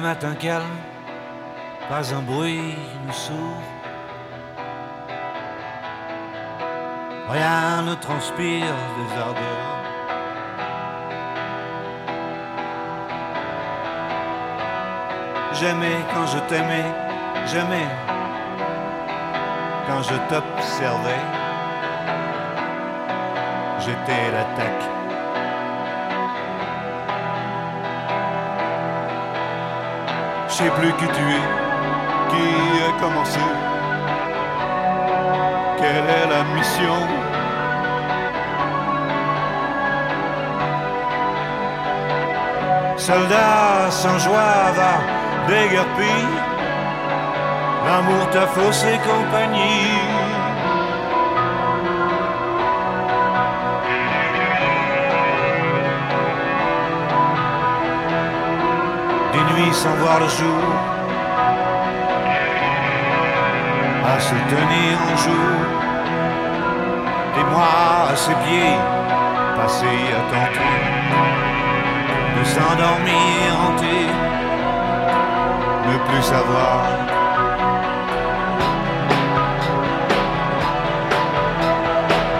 matins calmes, pas un bruit ne sourd. Rien ne transpire des ardeurs. J'aimais quand je t'aimais, j'aimais quand je t'observais. J'étais l'attaque. Sais plus qui tu es, qui a commencé. Quelle est la mission Soldat sans joie va déguerpi, l'amour t'a faussé compagnie. Des nuits sans voir le jour, à se tenir en jour, des mois à ses pieds, passés à tenter de s'endormir hanté, ne plus savoir.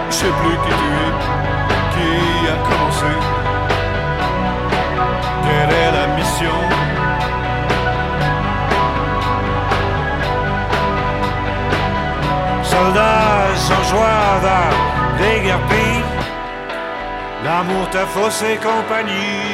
Je sais plus qui tu es, qui a commencé, quelle est la mission? Soldat sans joie va déguerpi, l'amour t'a faussé compagnie.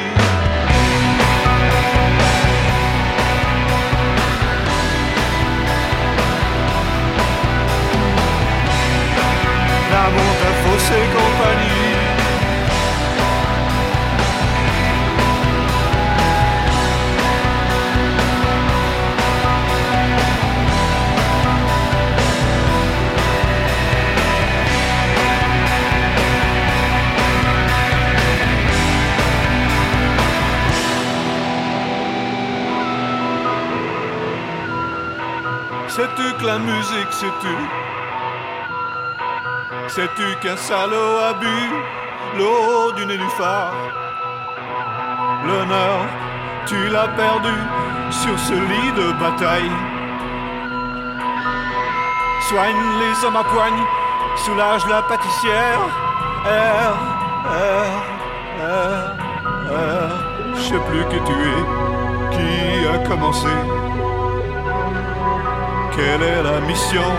L'amour t'a faussé compagnie. Sais-tu que la musique c'est tu Sais-tu qu'un salaud a bu l'eau du nénuphar L'honneur, tu l'as perdu sur ce lit de bataille. Soigne les hommes à poigne, soulage la pâtissière. R, R, R, R. Je sais plus qui tu es, qui a commencé. Quelle est la mission?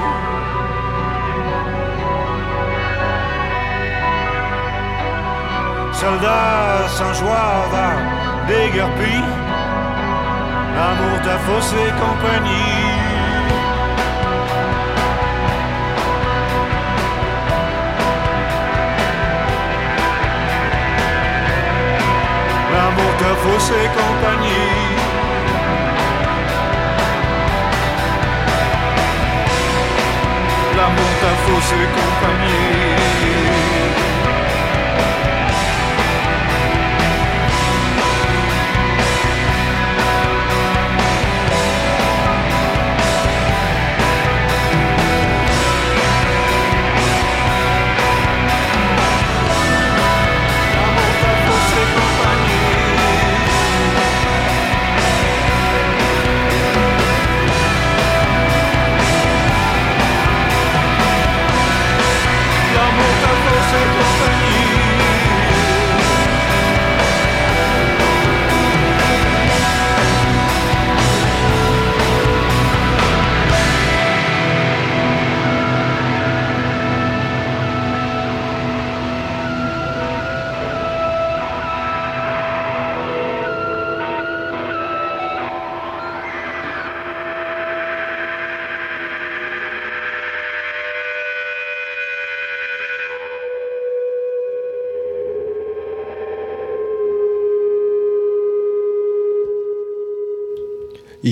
Soldat sans joie va déguerpi, l'amour t'a faussé compagnie.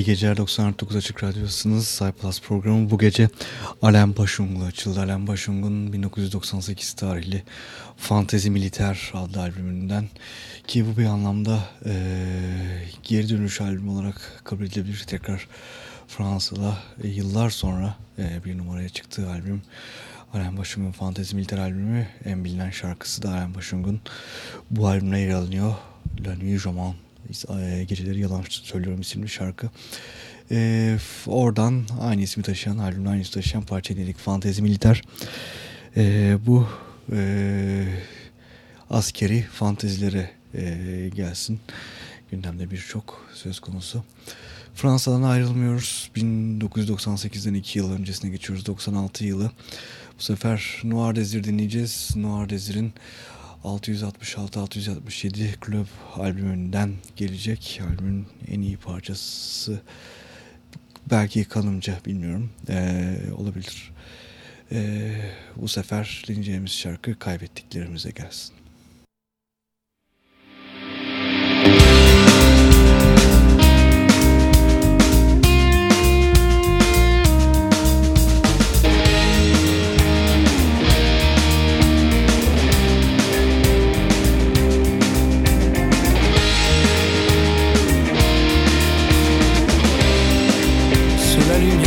Geceler 99 Açık Radyosu'nuz. Cyplus programı bu gece Alain Bashung'la açıldı. Alain Bashung'un 1998 tarihli Fantezi Militer adlı albümünden ki bu bir anlamda e, geri dönüş albüm olarak kabul edilebilir. Tekrar Fransa'da e, yıllar sonra e, bir numaraya çıktığı albüm Alain Bashung'un Fantezi Militer albümü en bilinen şarkısı da Alain Bashung'un bu albümle yer alınıyor. La Nuit Roman Geceleri Yalan Söylüyorum isimli şarkı. E, oradan aynı ismi taşıyan, albümün aynı ismi taşıyan parça dinledik. Fantezi Militer. E, bu e, askeri fantezilere e, gelsin. Gündemde birçok söz konusu. Fransa'dan ayrılmıyoruz. 1998'den 2 yıl öncesine geçiyoruz. 96 yılı. Bu sefer Noir Desir dinleyeceğiz. Noir Desir'in 666-667 Club albümünden gelecek. Albümün en iyi parçası belki kalınca bilmiyorum. Ee, olabilir. Ee, bu sefer dinleyeceğimiz şarkı kaybettiklerimize gelsin. la lumière.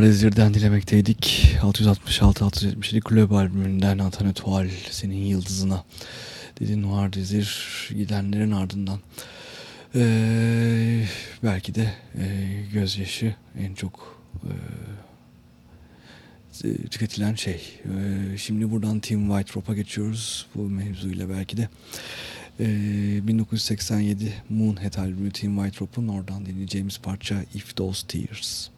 Noir Ezir'den dilemekteydik. 666-677 Club albümünden Nathan Etoile senin yıldızına dedi Noir Ezir gidenlerin ardından. Ee, belki de e, gözyaşı en çok e, tüketilen şey. E, şimdi buradan Team White Rope'a geçiyoruz bu mevzuyla belki de. E, 1987 Moonhead albümü Team White Rope'un oradan dinleyeceğimiz parça If Those Tears.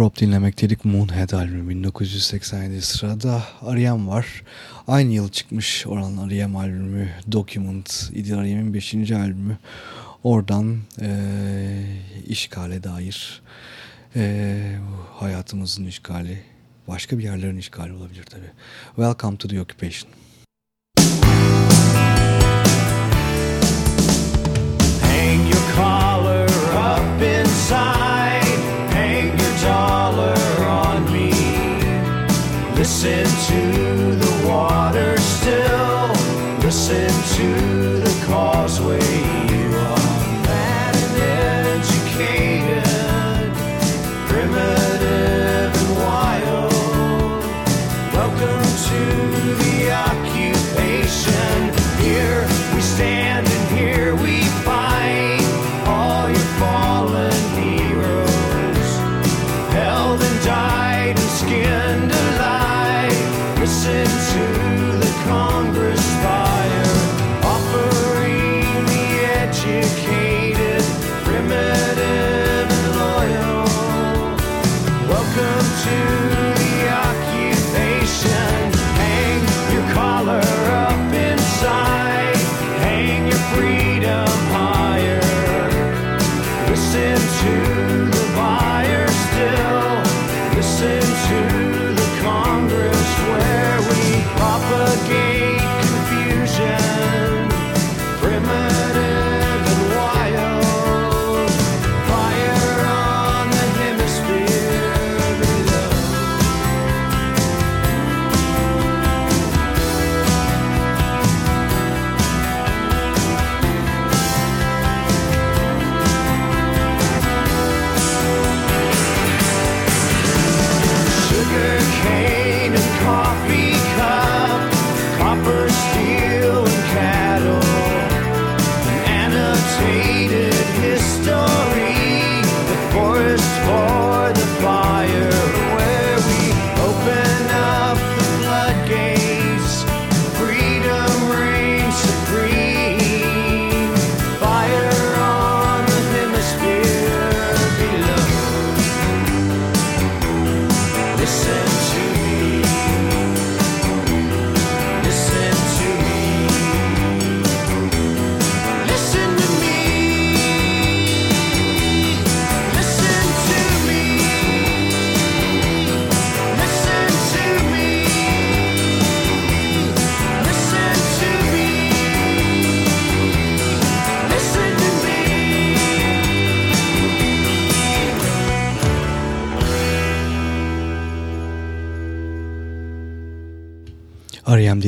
Robe dinlemekteydik. Moonhead albümü 1987 sırada Ariem var. Aynı yıl çıkmış olan Ariem albümü Document idi Ariem'in 5. albümü. Oradan e, işgale dair e, hayatımızın işgali başka bir yerlerin işgali olabilir tabi. Welcome to the Occupation. Hang your collar up inside Listen to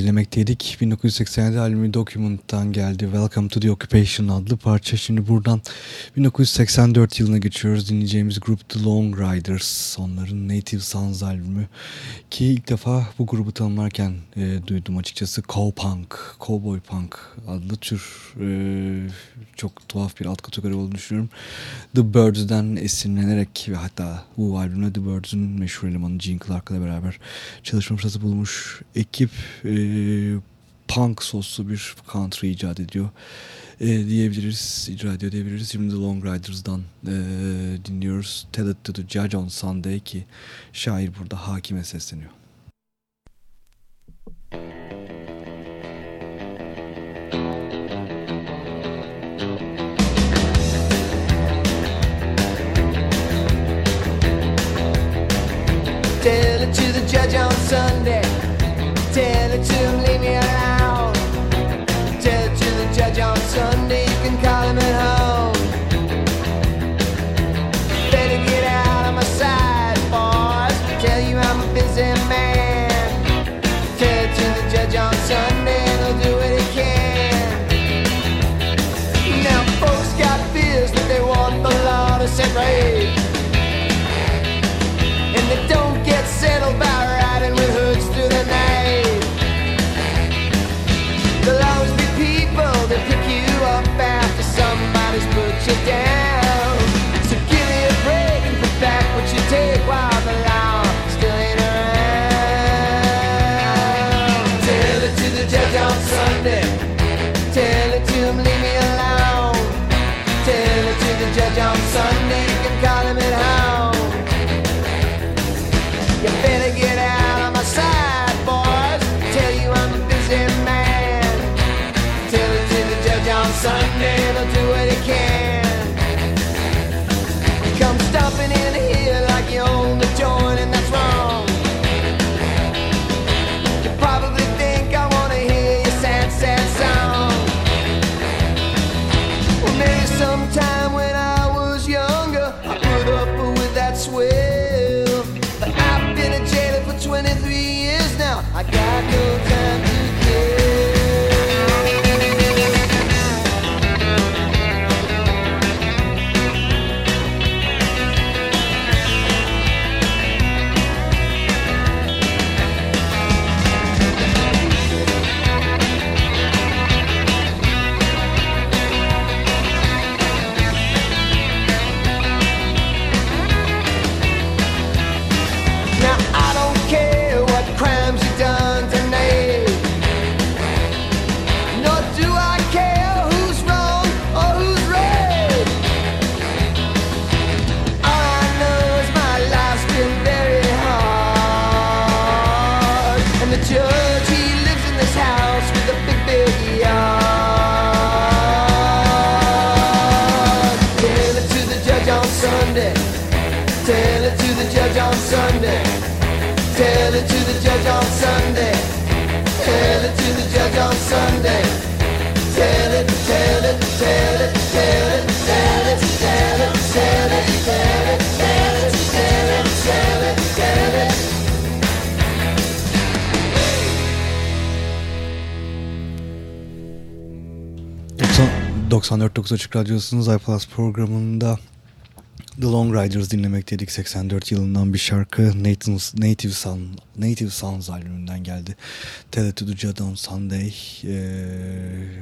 dinlemekteydik. 1987 albümü Document'tan geldi. Welcome to the Occupation adlı parça. Şimdi buradan 1984 yılına geçiyoruz. Dinleyeceğimiz grup The Long Riders. Onların Native Sons albümü. Ki ilk defa bu grubu tanımlarken e, duydum açıkçası. Cowpunk, Cowboy Punk adlı tür e, çok tuhaf bir alt kategori olduğunu düşünüyorum. The Birds'den esinlenerek ve hatta bu albümle The Birds'ün meşhur elemanı Gene Clark'la beraber çalışma fırsatı bulmuş ekip e, punk soslu bir country icat ediyor e, diyebiliriz, icra ediyor diyebiliriz. Şimdi The Long Riders'dan e, dinliyoruz. Tell It To The Judge On Sunday ki şair burada hakime sesleniyor. Tell it to the judge on Sunday. Busy man. Tell it to the judge on Sunday, and he'll do what he can. Now, folks got fears that they want. And they don't get settled judge on Sunday. Tell it to the judge on Sunday. Tell it, tell it, tell it, tell it, tell it, tell it, tell it, tell it, 94.9 Açık Radyosu'nun iPlus programında The Long Riders dinlemek 84 yılından bir şarkı Nathan's, Native, Son, Native Sons albümünden geldi. Tell it to the Jadon Sunday e,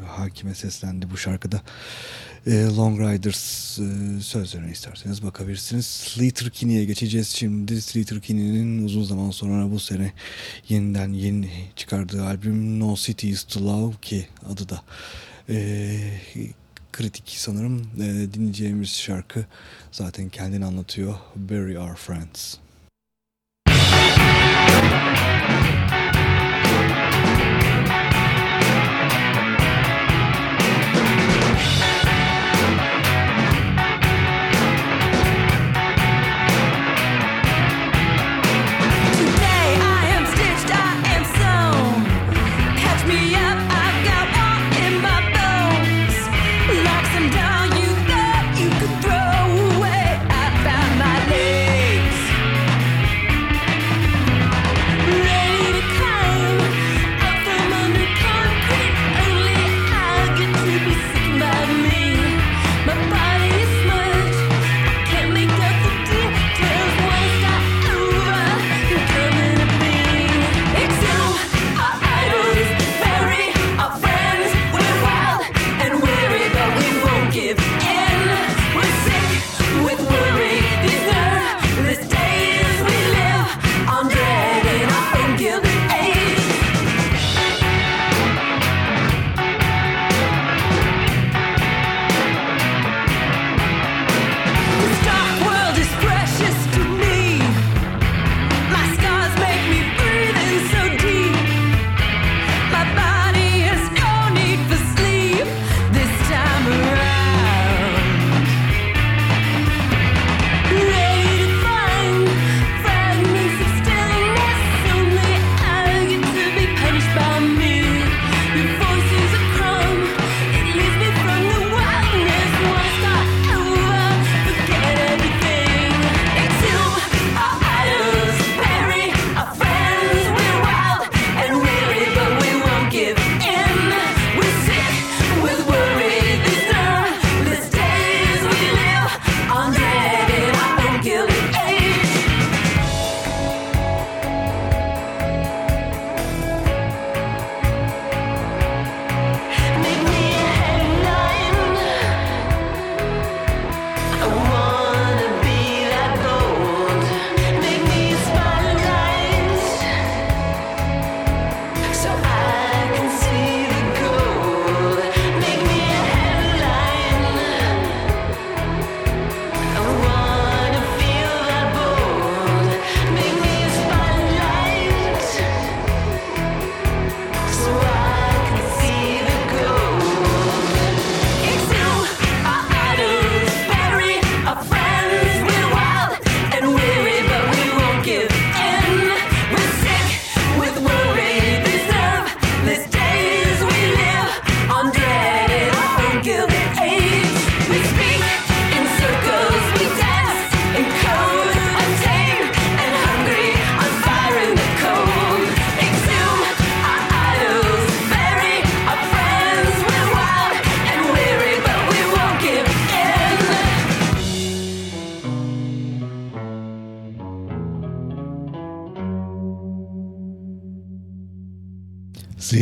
hakime seslendi bu şarkıda. E, Long Riders e, sözlerine isterseniz bakabilirsiniz. Sleater Kinney'e geçeceğiz şimdi. Sleater Kinney'nin uzun zaman sonra bu sene yeniden yeni çıkardığı albüm No Cities to Love ki adı da e, kritik sanırım. E, dinleyeceğimiz şarkı zaten kendini anlatıyor. Bury Our Friends. Müzik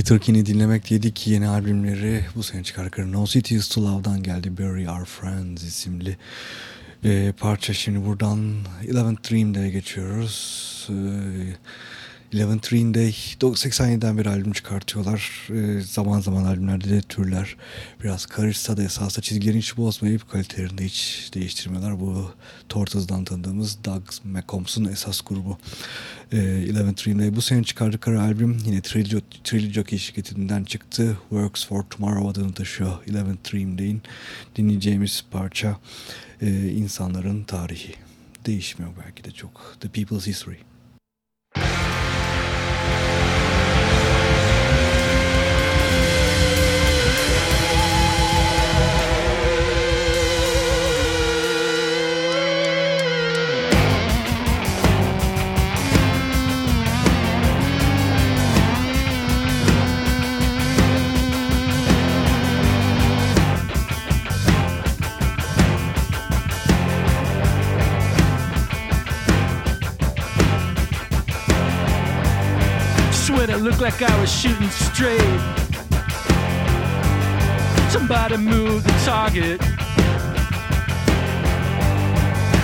Peter Kinney dinlemek dedik. Yeni albümleri bu sene çıkarken No Cities to Love'dan geldi. Bury Our Friends isimli e, parça. Şimdi buradan Eleventh Dream'de geçiyoruz. E, Eleven Green Day 87'den bir albüm çıkartıyorlar. Ee, zaman zaman albümlerde de türler biraz karışsa da esasında çizgilerini hiç bozmayıp kalitelerini hiç değiştirmiyorlar. Bu Tortoise'dan tanıdığımız Doug McCombs'un esas grubu. Ee, Eleven Green Day bu sene çıkardıkları albüm yine Trilogy, şirketinden çıktı. Works for Tomorrow adını taşıyor. Eleven Dream Day'in dinleyeceğimiz parça e, insanların tarihi. Değişmiyor belki de çok. The People's History. Bye. Like I was shooting straight. Somebody moved the target.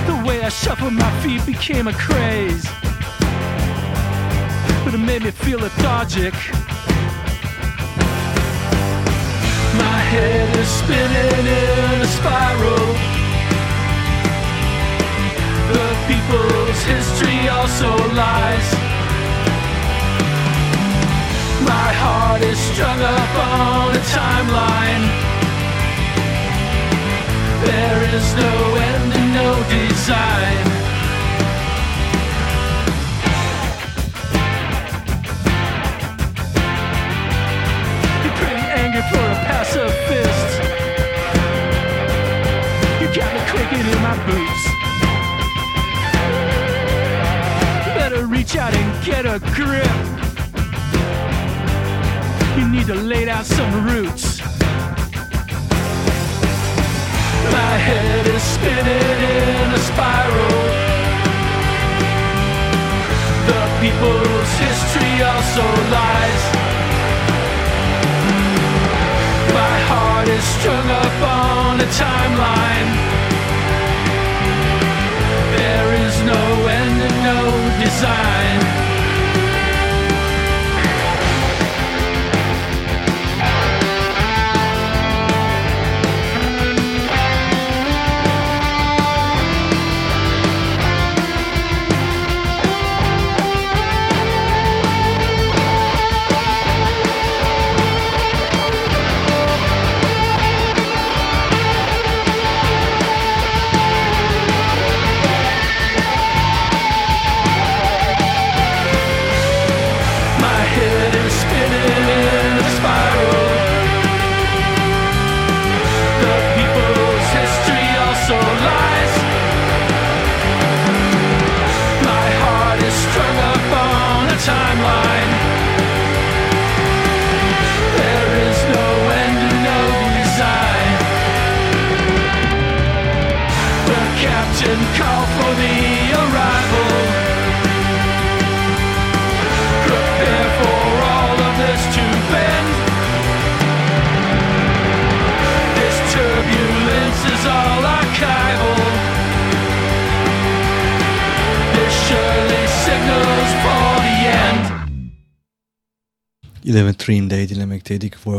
The way I shuffled my feet became a craze. But it made me feel lethargic. My head is spinning in a spiral. The people's history also lies. My heart is strung up on a timeline. There is no end and no design. You for a passive fist. You got me in my boots. Better reach out and get a grip. Need to lay down some roots. My head is spinning in a spiral. The people's history also lies. My heart is strung up on a timeline. There is no end and no design.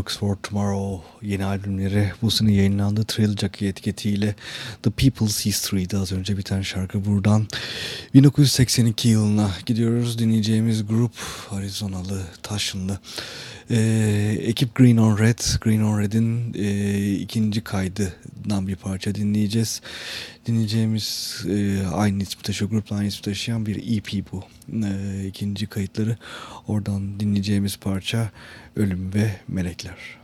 Works for Tomorrow yeni albümleri bu sene yayınlandı. Trill Jockey etiketiyle The People's History'di az önce biten şarkı buradan. 1982 yılına gidiyoruz. Dinleyeceğimiz grup Arizonalı, Taşınlı. Ee, ekip Green on Red. Green on Red'in e, ikinci kaydından bir parça dinleyeceğiz. Dinleyeceğimiz e, aynı ismi taşıyor, grupla aynı ismi taşıyan bir EP bu. E, ikinci kayıtları. Oradan dinleyeceğimiz parça Ölüm ve Melekler.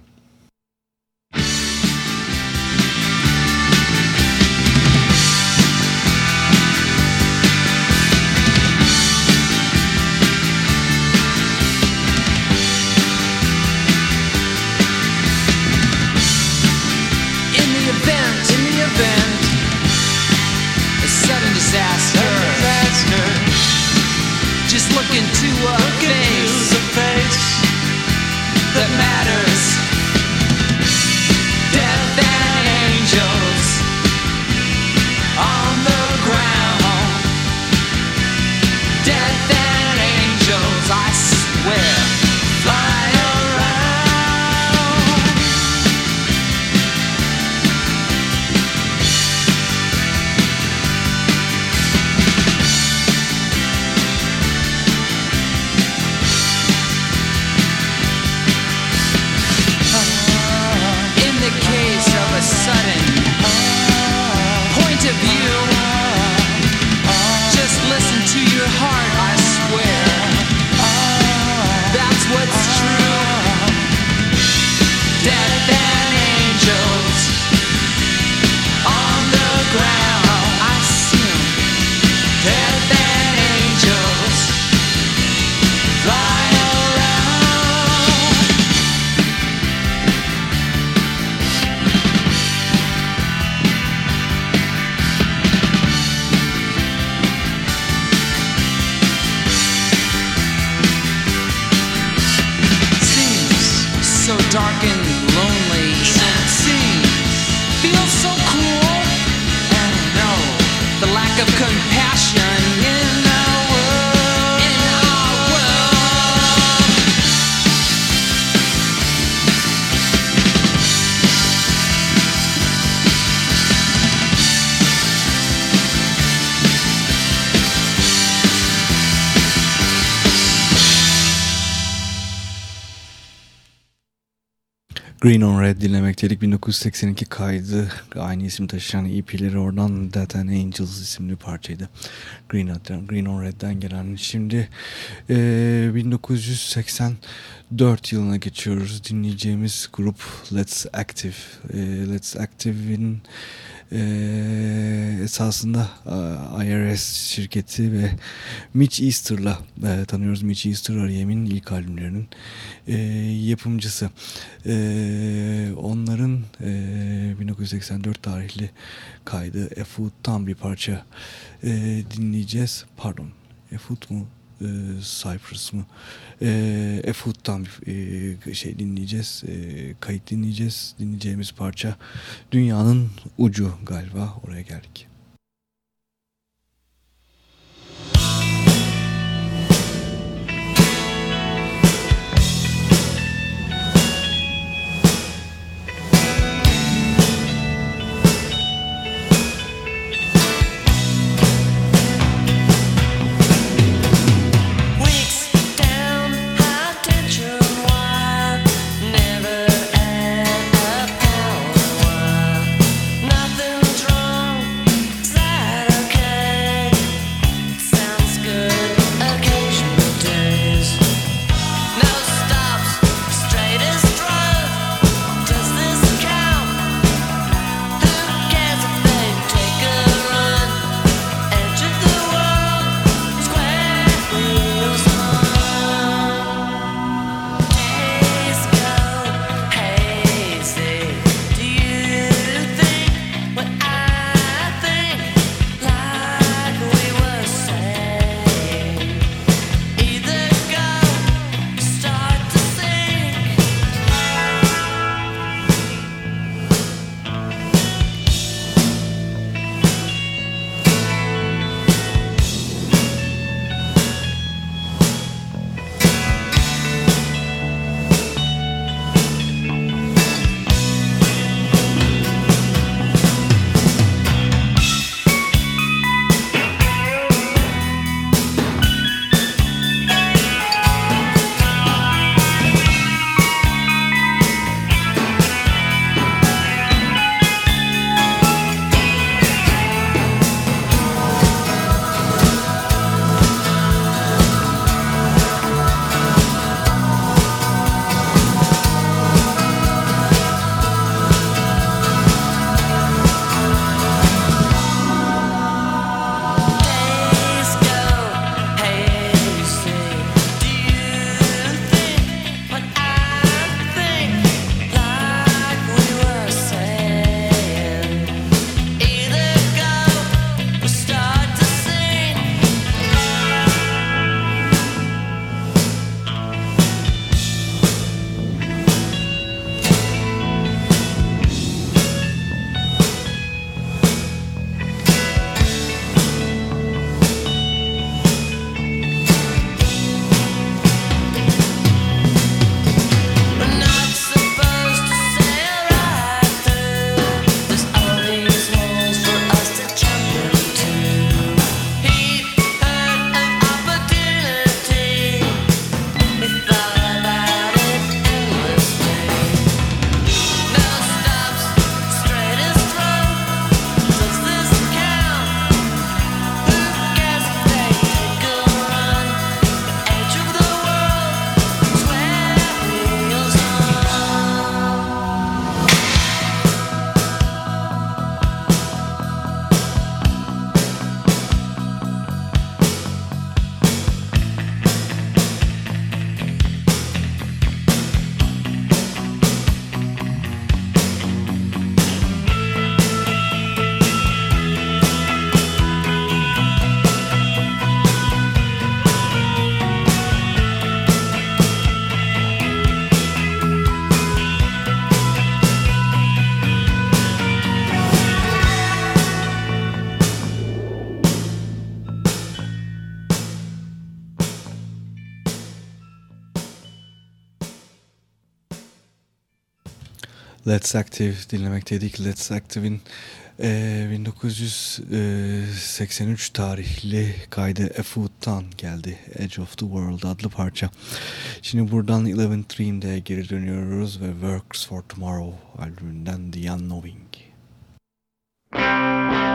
Green on Red dinlemekteydik. 1982 kaydı. Aynı isim taşıyan EP'leri oradan Death and Angels isimli parçaydı. Green, Green on Red'den gelen. Şimdi eee, 1984 yılına geçiyoruz. Dinleyeceğimiz grup Let's Active. Eee, Let's Active'in eee, esasında eee, IRS şirketi ve Mitch Easter'la eee, tanıyoruz. Mitch Easter R.E.M'in ilk albümlerinin eee, yapımcısı. Eee, onların eee, 1984 tarihli kaydı A Food'tan bir parça eee, dinleyeceğiz. Pardon, A Food mu? Eee Cypress mı? Eee A Food'tan bir eee, şey dinleyeceğiz. Eee, kayıt dinleyeceğiz. Dinleyeceğimiz parça Dünyanın Ucu galiba. Oraya geldik. Let's Active dinlemekteydik. Let's Active'in e, 1983 tarihli kaydı A Food'dan geldi. Edge of the World adlı parça. Şimdi buradan Eleventh Dream'de geri dönüyoruz ve Works for Tomorrow albümünden The Unknowing. Müzik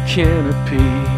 canopy.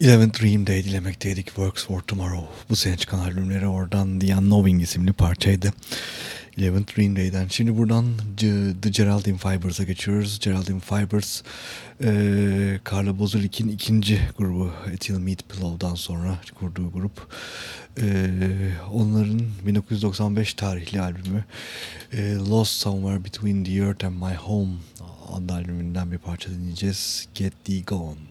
Eleven Dream Day dilemekteydik Works for Tomorrow. Bu sene çıkan albümleri oradan The Unknowing isimli parçaydı. Eleven Dream Day'den. Şimdi buradan The Geraldine Fibers'a geçiyoruz. Geraldine Fibers, e, Carla Bozulik'in ikinci grubu Ethyl Meat Pillow'dan sonra kurduğu grup. E, onların 1995 tarihli albümü e, Lost Somewhere Between the Earth and My Home adlı albümünden bir parça dinleyeceğiz. Get Thee Gone.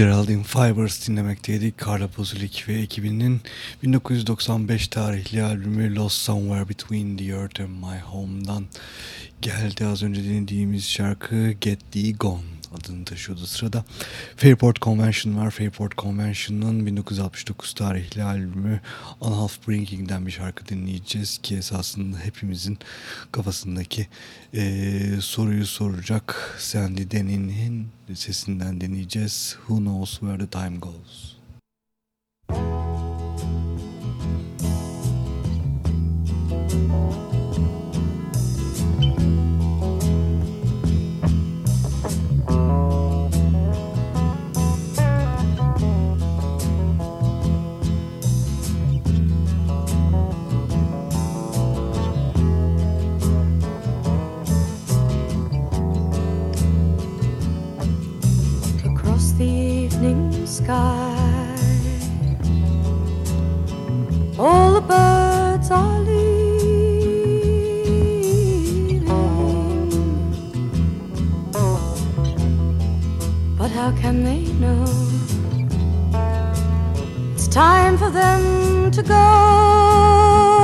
Geraldine Fibers dinlemekteydik. Carla Pozulik ve ekibinin 1995 tarihli albümü Lost Somewhere Between the Earth and My Home'dan geldi. Az önce dinlediğimiz şarkı Get Thee Gone adını taşıyordu sırada. Fairport Convention var. Fairport Convention'ın 1969 tarihli albümü On Half Brinking'den bir şarkı dinleyeceğiz ki esasında hepimizin kafasındaki eee, soruyu soracak Sandy Denny'nin sesinden dinleyeceğiz. Who Knows Where the Time Goes. across sky. All the birds are leaving, but how can they know? It's time for them to go.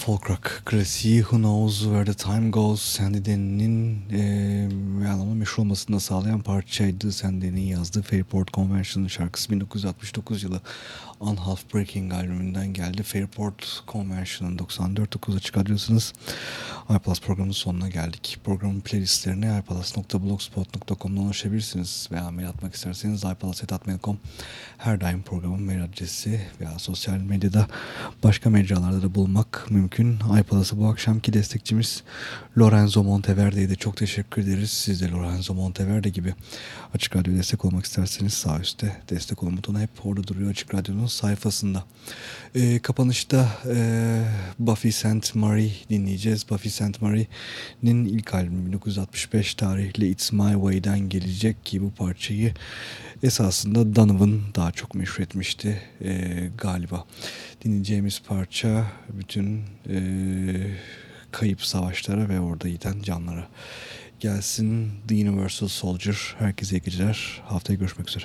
Folk rock klasiği Who Knows Where the Time Goes Sandy Denny'nin e, anlamda meşhur olmasını da sağlayan parçaydı. Sandy Denny'nin yazdığı Fairport Convention şarkısı 1969 yılı On Half Breaking albümünden geldi. Fairport Convention'ın 94.9 açık adresiniz. programının sonuna geldik. Programın playlistlerine iPlus.blogspot.com'dan ulaşabilirsiniz veya mail atmak isterseniz iPlus.com her daim programın mail adresi veya sosyal medyada başka mecralarda da bulmak mümkün. iPlus'ı bu akşamki destekçimiz Lorenzo Monteverde'ye de çok teşekkür ederiz. Siz de Lorenzo Monteverde gibi Açık Radyo destek olmak isterseniz sağ üstte destek olma butonu hep orada duruyor Açık Radyo'nun sayfasında. E, kapanışta e, Buffy St. Marie dinleyeceğiz. Buffy St. Marie'nin ilk albümü 1965 tarihli It's My Way'den gelecek ki bu parçayı esasında Donovan daha çok meşhur etmişti e, galiba. Dinleyeceğimiz parça bütün e, kayıp savaşlara ve orada giden canlara gelsin. The Universal Soldier. Herkese iyi geceler. Haftaya görüşmek üzere.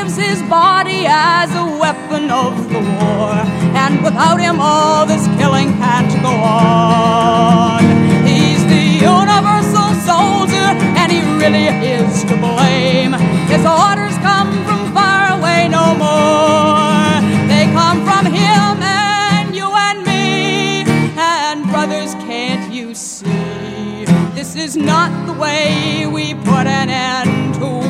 Gives his body as a weapon of the war. And without him, all this killing can't go on. He's the universal soldier, and he really is to blame. His orders come from far away no more. They come from him and you and me. And brothers, can't you see? This is not the way we put an end to